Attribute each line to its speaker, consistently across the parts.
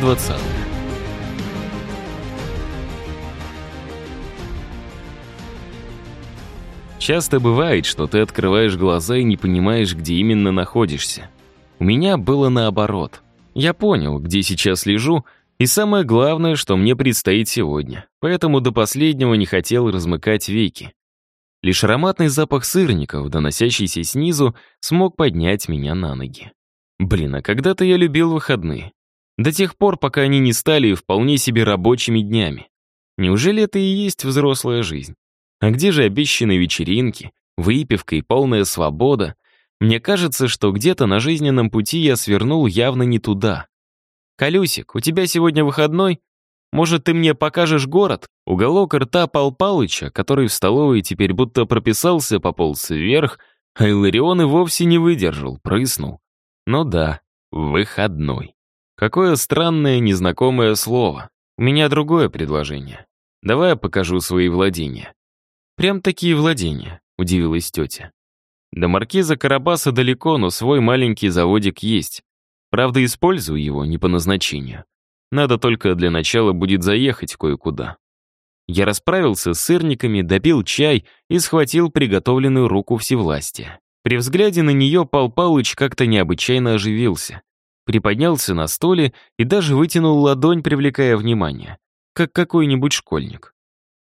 Speaker 1: 20. Часто бывает, что ты открываешь глаза и не понимаешь, где именно находишься. У меня было наоборот. Я понял, где сейчас лежу, и самое главное, что мне предстоит сегодня. Поэтому до последнего не хотел размыкать веки. Лишь ароматный запах сырников, доносящийся снизу, смог поднять меня на ноги. Блин, а когда-то я любил выходные. До тех пор, пока они не стали вполне себе рабочими днями. Неужели это и есть взрослая жизнь? А где же обещанные вечеринки, выпивка и полная свобода? Мне кажется, что где-то на жизненном пути я свернул явно не туда. «Колюсик, у тебя сегодня выходной? Может, ты мне покажешь город?» Уголок рта Пал Палыча, который в столовой теперь будто прописался, пополз вверх, а Иларион и вовсе не выдержал, прыснул. Ну да, выходной. Какое странное незнакомое слово. У меня другое предложение. Давай я покажу свои владения. «Прям такие владения», — удивилась тетя. До маркиза Карабаса далеко, но свой маленький заводик есть. Правда, использую его не по назначению. Надо только для начала будет заехать кое-куда. Я расправился с сырниками, допил чай и схватил приготовленную руку всевластия. При взгляде на нее Пал Палыч как-то необычайно оживился. Приподнялся на столе и даже вытянул ладонь, привлекая внимание, как какой-нибудь школьник.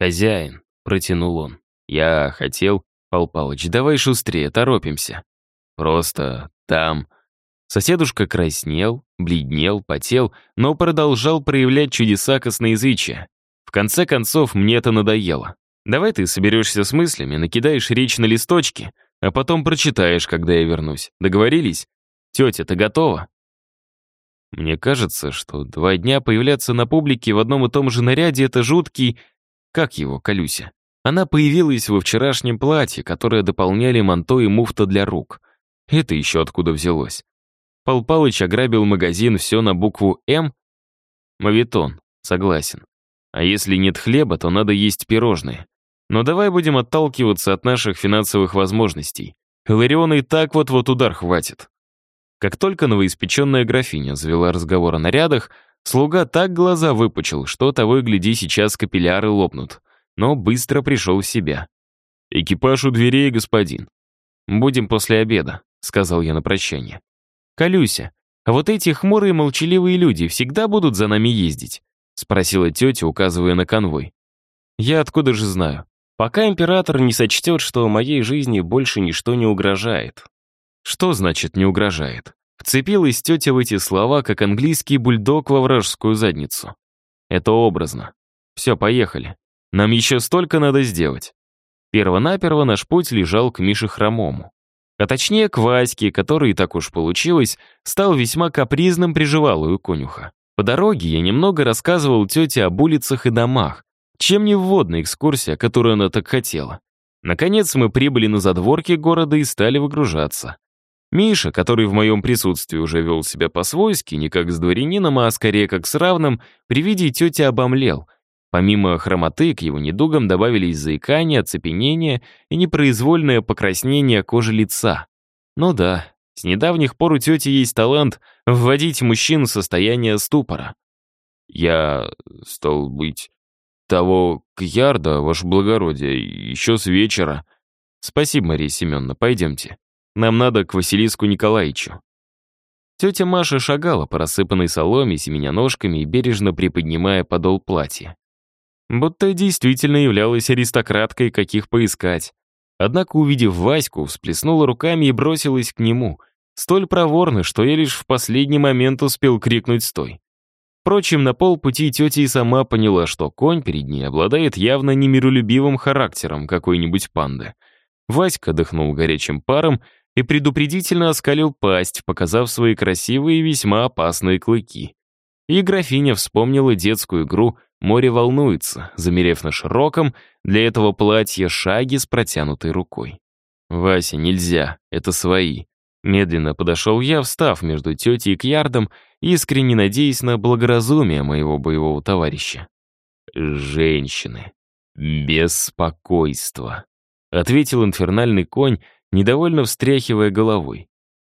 Speaker 1: «Хозяин», — протянул он. Я хотел... Пал Палыч, давай шустрее, торопимся. Просто там... Соседушка краснел, бледнел, потел, но продолжал проявлять чудеса косноязычия. В конце концов, мне это надоело. Давай ты соберешься с мыслями, накидаешь речь на листочки, а потом прочитаешь, когда я вернусь. Договорились? Тетя, ты готова? Мне кажется, что два дня появляться на публике в одном и том же наряде — это жуткий... Как его, Колюся? Она появилась во вчерашнем платье, которое дополняли манто и муфта для рук. Это еще откуда взялось? Пал Палыч ограбил магазин все на букву «М»? Мавитон, согласен. А если нет хлеба, то надо есть пирожные. Но давай будем отталкиваться от наших финансовых возможностей. Лариона и так вот-вот удар хватит. Как только новоиспеченная графиня завела разговор о нарядах, слуга так глаза выпучил, что того и гляди сейчас капилляры лопнут но быстро пришел в себя. «Экипаж у дверей, господин». «Будем после обеда», — сказал я на прощание. «Колюся, а вот эти хмурые молчаливые люди всегда будут за нами ездить?» — спросила тетя, указывая на конвой. «Я откуда же знаю? Пока император не сочтет, что моей жизни больше ничто не угрожает». «Что значит «не угрожает»?» Вцепилась тетя в эти слова, как английский бульдог во вражескую задницу. Это образно. Все, поехали. Нам еще столько надо сделать. Первонаперво наш путь лежал к Мише Хромому. А точнее, к Ваське, который, так уж получилось, стал весьма капризным приживалую конюха. По дороге я немного рассказывал тете об улицах и домах, чем не вводная экскурсия, которую она так хотела. Наконец мы прибыли на задворки города и стали выгружаться. Миша, который в моем присутствии уже вел себя по-свойски, не как с дворянином, а скорее как с равным, при виде тети обомлел — Помимо хромоты, к его недугам добавились заикание, оцепенение и непроизвольное покраснение кожи лица. Ну да, с недавних пор у тети есть талант вводить мужчин в состояние ступора. Я, стал быть, того кьярда, ваше благородие, еще с вечера. Спасибо, Мария Семеновна, пойдемте. Нам надо к Василиску Николаевичу. Тетя Маша шагала по рассыпанной соломе, семеня ножками и бережно приподнимая подол платья будто действительно являлась аристократкой, каких поискать. Однако, увидев Ваську, всплеснула руками и бросилась к нему, столь проворно, что я лишь в последний момент успел крикнуть «стой». Впрочем, на полпути тетя и сама поняла, что конь перед ней обладает явно немиролюбивым характером какой-нибудь панды. Васька дыхнул горячим паром и предупредительно оскалил пасть, показав свои красивые и весьма опасные клыки. И графиня вспомнила детскую игру Море волнуется, замерев на широком, для этого платья шаги с протянутой рукой. «Вася, нельзя, это свои». Медленно подошел я, встав между тетей и Кьярдом, искренне надеясь на благоразумие моего боевого товарища. «Женщины. Беспокойство», — ответил инфернальный конь, недовольно встряхивая головой.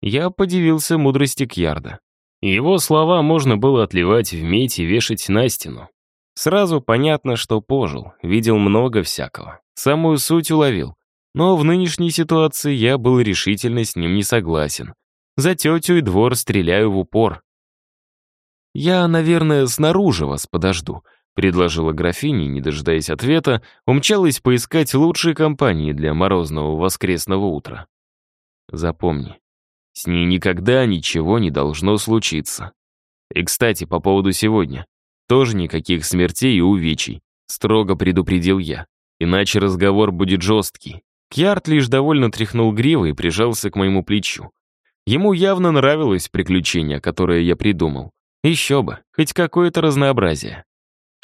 Speaker 1: Я подивился мудрости Кьярда. Его слова можно было отливать в медь и вешать на стену. Сразу понятно, что пожил, видел много всякого. Самую суть уловил. Но в нынешней ситуации я был решительно с ним не согласен. За тетю и двор стреляю в упор. «Я, наверное, снаружи вас подожду», — предложила графиня, не дожидаясь ответа, умчалась поискать лучшие компании для морозного воскресного утра. «Запомни, с ней никогда ничего не должно случиться. И, кстати, по поводу сегодня. Тоже никаких смертей и увечий, строго предупредил я. Иначе разговор будет жесткий. Кьярд лишь довольно тряхнул гривой и прижался к моему плечу. Ему явно нравилось приключение, которое я придумал. Еще бы, хоть какое-то разнообразие.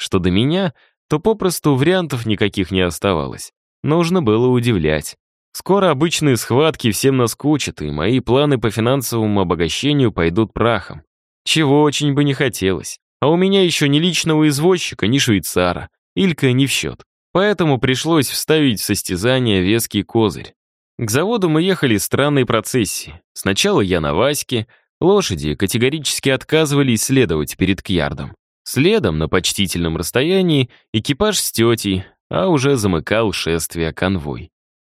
Speaker 1: Что до меня, то попросту вариантов никаких не оставалось. Нужно было удивлять. Скоро обычные схватки всем наскучат, и мои планы по финансовому обогащению пойдут прахом. Чего очень бы не хотелось. А у меня еще ни личного извозчика, ни швейцара. Илька не в счет. Поэтому пришлось вставить в состязание веский козырь. К заводу мы ехали странной процессией. Сначала я на Ваське, лошади категорически отказывались следовать перед Кьярдом. Следом, на почтительном расстоянии, экипаж с тетей, а уже замыкал шествие конвой.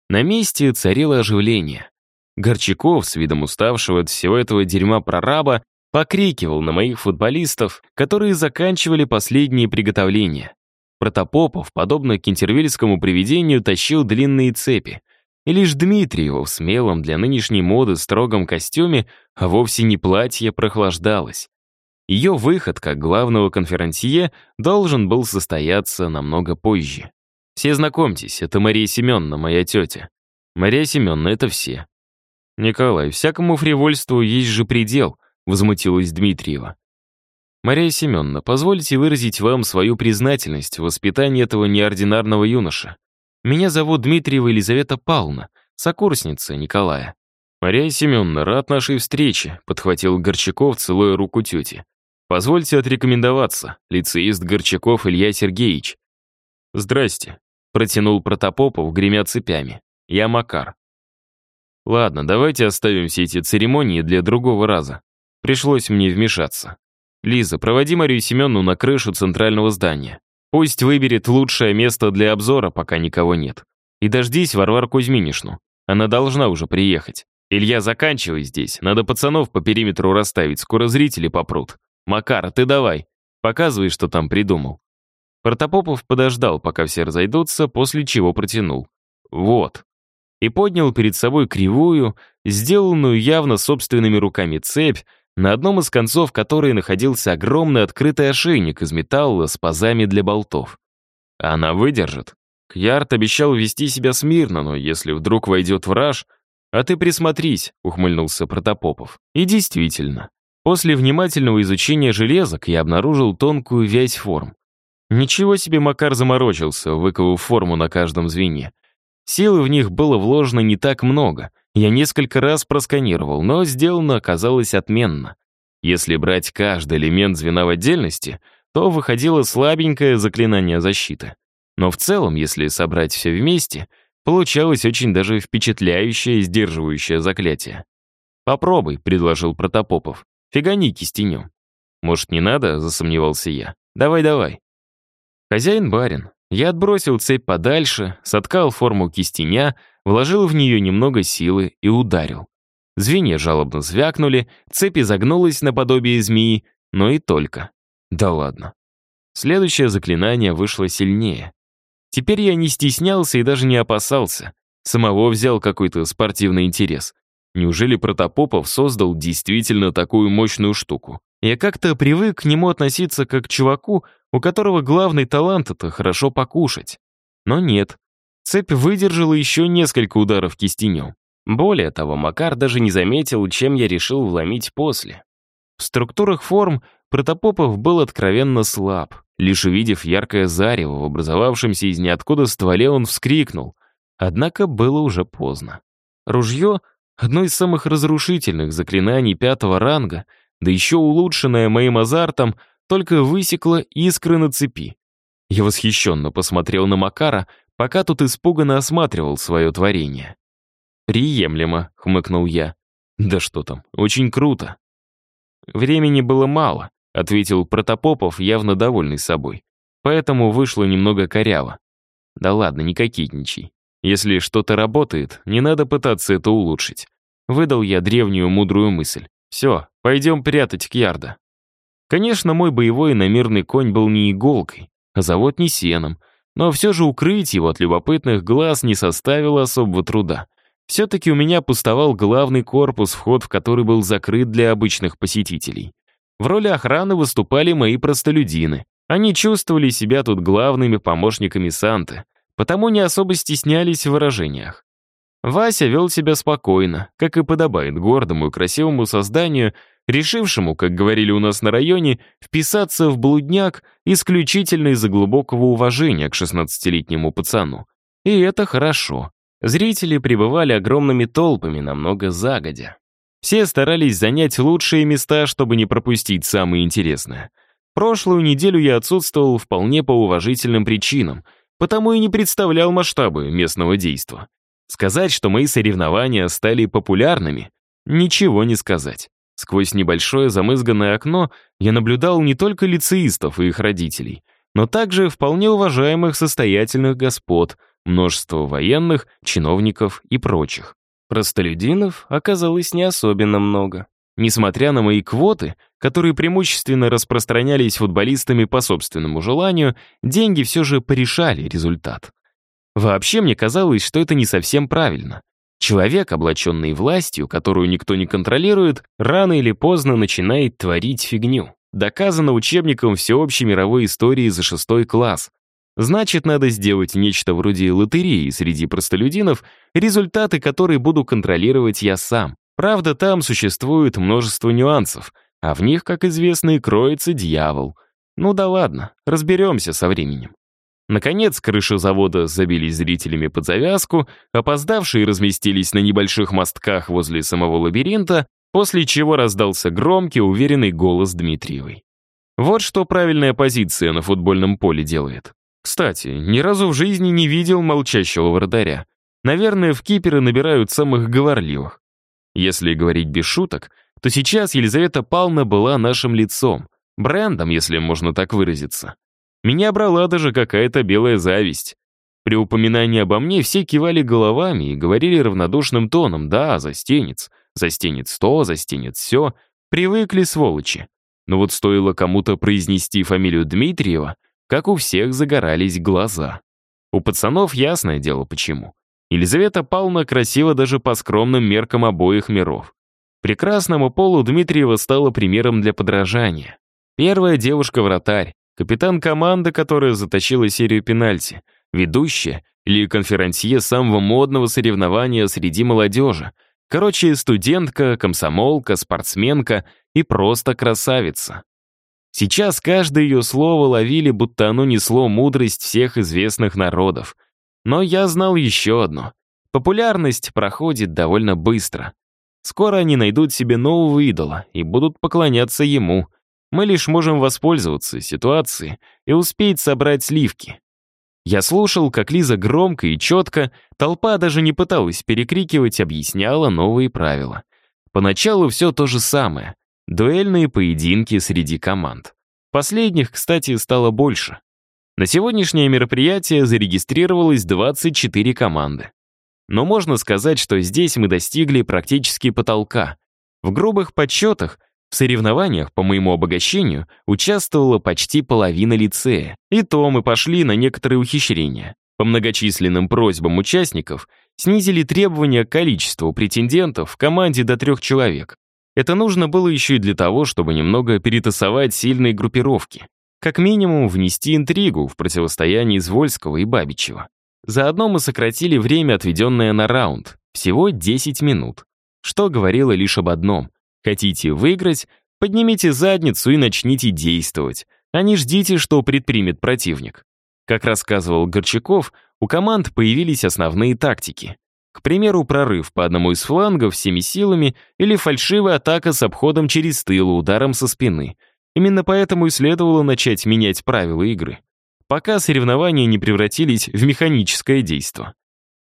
Speaker 1: На месте царило оживление. Горчаков, с видом уставшего от всего этого дерьма прораба, покрикивал на моих футболистов, которые заканчивали последние приготовления. Протопопов, подобно к интервельскому привидению, тащил длинные цепи. И лишь Дмитриева в смелом для нынешней моды строгом костюме, а вовсе не платье, прохлаждалась. Ее выход, как главного конферансье, должен был состояться намного позже. Все знакомьтесь, это Мария Семеновна, моя тетя. Мария Семеновна — это все. Николай, всякому фривольству есть же предел, возмутилась Дмитриева. Мария Семеновна, позвольте выразить вам свою признательность в воспитании этого неординарного юноша. Меня зовут Дмитриева Елизавета Павловна, сокурсница Николая. Мария Семеновна, рад нашей встрече, подхватил Горчаков, целуя руку тети. Позвольте отрекомендоваться, лицеист Горчаков Илья Сергеевич. Здрасте, протянул Протопопов, гремя цепями. Я Макар. Ладно, давайте оставим все эти церемонии для другого раза. Пришлось мне вмешаться. «Лиза, проводи Марию Семеновну на крышу центрального здания. Пусть выберет лучшее место для обзора, пока никого нет. И дождись Варвару Кузьминишну. Она должна уже приехать. Илья, заканчивай здесь. Надо пацанов по периметру расставить, скоро зрители попрут. Макар, ты давай. Показывай, что там придумал». Протопопов подождал, пока все разойдутся, после чего протянул. «Вот». И поднял перед собой кривую, сделанную явно собственными руками цепь, на одном из концов которой находился огромный открытый ошейник из металла с пазами для болтов. Она выдержит. Кьярд обещал вести себя смирно, но если вдруг войдет враж... «А ты присмотрись», — ухмыльнулся Протопопов. И действительно, после внимательного изучения железок я обнаружил тонкую вязь форм. Ничего себе Макар заморочился, выковав форму на каждом звене. Силы в них было вложено не так много — я несколько раз просканировал, но сделано оказалось отменно. Если брать каждый элемент звена в отдельности, то выходило слабенькое заклинание защиты. Но в целом, если собрать все вместе, получалось очень даже впечатляющее сдерживающее заклятие. «Попробуй», — предложил Протопопов. «Фигани кистенем». «Может, не надо?» — засомневался я. «Давай-давай». Хозяин-барин. Я отбросил цепь подальше, соткал форму кистеня, вложил в нее немного силы и ударил. Звенья жалобно звякнули, цепь изогнулась наподобие змеи, но и только. Да ладно. Следующее заклинание вышло сильнее. Теперь я не стеснялся и даже не опасался. Самого взял какой-то спортивный интерес. Неужели Протопопов создал действительно такую мощную штуку? Я как-то привык к нему относиться как к чуваку, у которого главный талант — это хорошо покушать. Но нет, Цепь выдержала еще несколько ударов кистенем. Более того, Макар даже не заметил, чем я решил вломить после. В структурах форм Протопопов был откровенно слаб. Лишь увидев яркое зарево в образовавшемся из ниоткуда стволе, он вскрикнул. Однако было уже поздно. Ружье — одно из самых разрушительных заклинаний пятого ранга, да еще улучшенное моим азартом, только высекло искры на цепи. Я восхищенно посмотрел на Макара, пока тут испуганно осматривал свое творение. «Приемлемо», — хмыкнул я. «Да что там, очень круто». времени было мало, ответил Протопопов, явно довольный собой. Поэтому вышло немного коряво. Да ладно, не кокетничай. Если что-то работает, не надо пытаться это улучшить. Выдал я древнюю мудрую мысль. Все, пойдем прятать Кьярда. Конечно, мой боевой иномирный конь был не иголкой, а завод не сеном, но все же укрыть его от любопытных глаз не составило особого труда. Все-таки у меня пустовал главный корпус, вход в который был закрыт для обычных посетителей. В роли охраны выступали мои простолюдины. Они чувствовали себя тут главными помощниками Санты, потому не особо стеснялись в выражениях. Вася вел себя спокойно, как и подобает гордому и красивому созданию, решившему, как говорили у нас на районе, вписаться в блудняк исключительно из-за глубокого уважения к 16-летнему пацану. И это хорошо. Зрители пребывали огромными толпами намного загодя. Все старались занять лучшие места, чтобы не пропустить самое интересное. Прошлую неделю я отсутствовал вполне по уважительным причинам, потому и не представлял масштабы местного действа. Сказать, что мои соревнования стали популярными, ничего не сказать. Сквозь небольшое замызганное окно я наблюдал не только лицеистов и их родителей, но также вполне уважаемых состоятельных господ, множество военных, чиновников и прочих. Простолюдинов оказалось не особенно много. Несмотря на мои квоты, которые преимущественно распространялись футболистами по собственному желанию, деньги все же порешали результат. Вообще мне казалось, что это не совсем правильно. Человек, облаченный властью, которую никто не контролирует, рано или поздно начинает творить фигню. Доказано учебником всеобщей мировой истории за шестой класс. Значит, надо сделать нечто вроде лотереи среди простолюдинов, результаты которой буду контролировать я сам. Правда, там существует множество нюансов, а в них, как известно, и кроется дьявол. Ну да ладно, разберемся со временем. Наконец, крыши завода забились зрителями под завязку, опоздавшие разместились на небольших мостках возле самого лабиринта, после чего раздался громкий, уверенный голос Дмитриевой. Вот что правильная позиция на футбольном поле делает. Кстати, ни разу в жизни не видел молчащего вратаря. Наверное, в киперы набирают самых говорливых. Если говорить без шуток, то сейчас Елизавета Павловна была нашим лицом, брендом, если можно так выразиться. Меня брала даже какая-то белая зависть. При упоминании обо мне все кивали головами и говорили равнодушным тоном «да, застенец, застенец то, застенец все». Привыкли, сволочи. Но вот стоило кому-то произнести фамилию Дмитриева, как у всех загорались глаза. У пацанов ясное дело почему. Елизавета Павловна красива даже по скромным меркам обоих миров. Прекрасному полу Дмитриева стала примером для подражания. Первая девушка-вратарь, капитан команды, которая затащила серию пенальти, ведущая или конферансье самого модного соревнования среди молодежи. Короче, студентка, комсомолка, спортсменка и просто красавица. Сейчас каждое ее слово ловили, будто оно несло мудрость всех известных народов. Но я знал еще одно. Популярность проходит довольно быстро. Скоро они найдут себе нового идола и будут поклоняться ему. Мы лишь можем воспользоваться ситуацией и успеть собрать сливки. Я слушал, как Лиза громко и четко, толпа даже не пыталась перекрикивать, объясняла новые правила. Поначалу все то же самое. Дуэльные поединки среди команд. Последних, кстати, стало больше. На сегодняшнее мероприятие зарегистрировалось 24 команды. Но можно сказать, что здесь мы достигли практически потолка. В грубых подсчетах, в соревнованиях по моему обогащению участвовала почти половина лицея. И то мы пошли на некоторые ухищрения. По многочисленным просьбам участников снизили требования к количеству претендентов в команде до трех человек. Это нужно было еще и для того, чтобы немного перетасовать сильные группировки. Как минимум, внести интригу в противостояние Извольского и Бабичева. Заодно мы сократили время, отведенное на раунд, всего 10 минут. Что говорило лишь об одном. Хотите выиграть, поднимите задницу и начните действовать, а не ждите, что предпримет противник. Как рассказывал Горчаков, у команд появились основные тактики. К примеру, прорыв по одному из флангов всеми силами или фальшивая атака с обходом через тыл ударом со спины. Именно поэтому и следовало начать менять правила игры. Пока соревнования не превратились в механическое действо.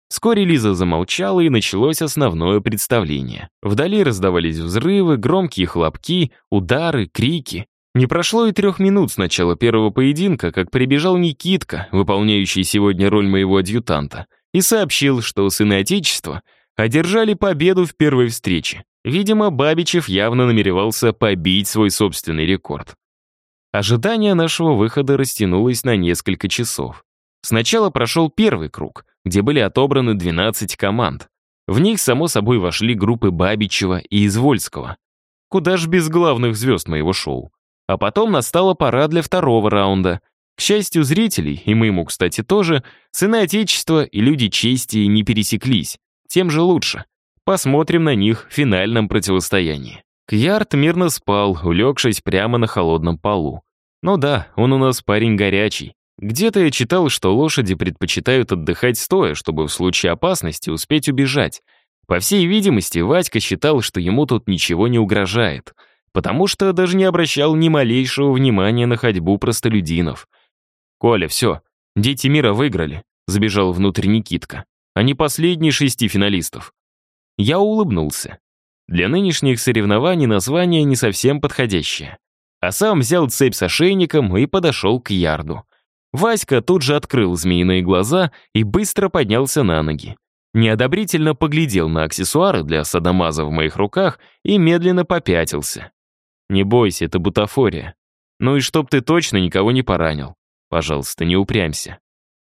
Speaker 1: Вскоре Лиза замолчала, и началось основное представление. Вдали раздавались взрывы, громкие хлопки, удары, крики. Не прошло и трех минут с начала первого поединка, как прибежал Никитка, выполняющий сегодня роль моего адъютанта, и сообщил, что сыны Отечества одержали победу в первой встрече. Видимо, Бабичев явно намеревался побить свой собственный рекорд. Ожидание нашего выхода растянулось на несколько часов. Сначала прошел первый круг, где были отобраны 12 команд. В них, само собой, вошли группы Бабичева и Извольского. Куда ж без главных звезд моего шоу. А потом настала пора для второго раунда. К счастью зрителей, и моему, кстати, тоже, сыны Отечества и люди чести не пересеклись. Тем же лучше. Посмотрим на них в финальном противостоянии. Кьярд мирно спал, улегшись прямо на холодном полу. Ну да, он у нас парень горячий. Где-то я читал, что лошади предпочитают отдыхать стоя, чтобы в случае опасности успеть убежать. По всей видимости, Вадька считал, что ему тут ничего не угрожает, потому что даже не обращал ни малейшего внимания на ходьбу простолюдинов. «Коля, все, дети мира выиграли», — забежал внутрь Никитка. «Они последние шести финалистов». Я улыбнулся. Для нынешних соревнований название не совсем подходящее. А сам взял цепь с ошейником и подошел к ярду. Васька тут же открыл змеиные глаза и быстро поднялся на ноги. Неодобрительно поглядел на аксессуары для садомаза в моих руках и медленно попятился. «Не бойся, это бутафория. Ну и чтоб ты точно никого не поранил. Пожалуйста, не упрямься».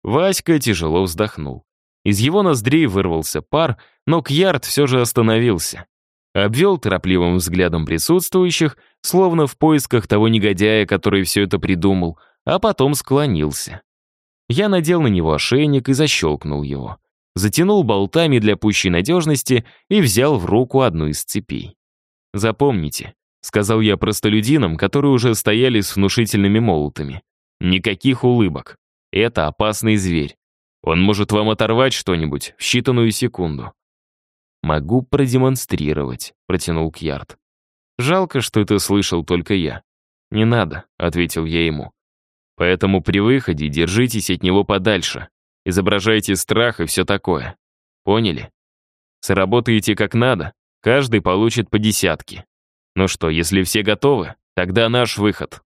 Speaker 1: Васька тяжело вздохнул. Из его ноздрей вырвался пар, но Кьярд все же остановился. Обвел торопливым взглядом присутствующих, словно в поисках того негодяя, который все это придумал, а потом склонился. Я надел на него ошейник и защелкнул его. Затянул болтами для пущей надежности и взял в руку одну из цепей. «Запомните», — сказал я простолюдинам, которые уже стояли с внушительными молотами. «Никаких улыбок. Это опасный зверь. Он может вам оторвать что-нибудь в считанную секунду». «Могу продемонстрировать», — протянул Кьярд. «Жалко, что это слышал только я». «Не надо», — ответил я ему. Поэтому при выходе держитесь от него подальше. Изображайте страх и все такое. Поняли? Сработаете как надо, каждый получит по десятке. Ну что, если все готовы, тогда наш выход.